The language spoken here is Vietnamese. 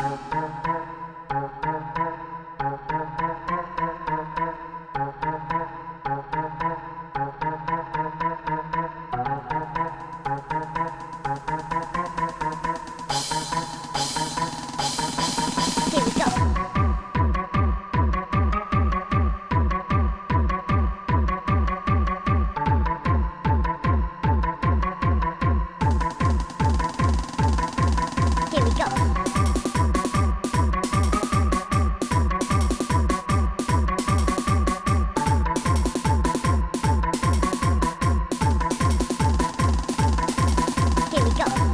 Here we go. Here we go. go.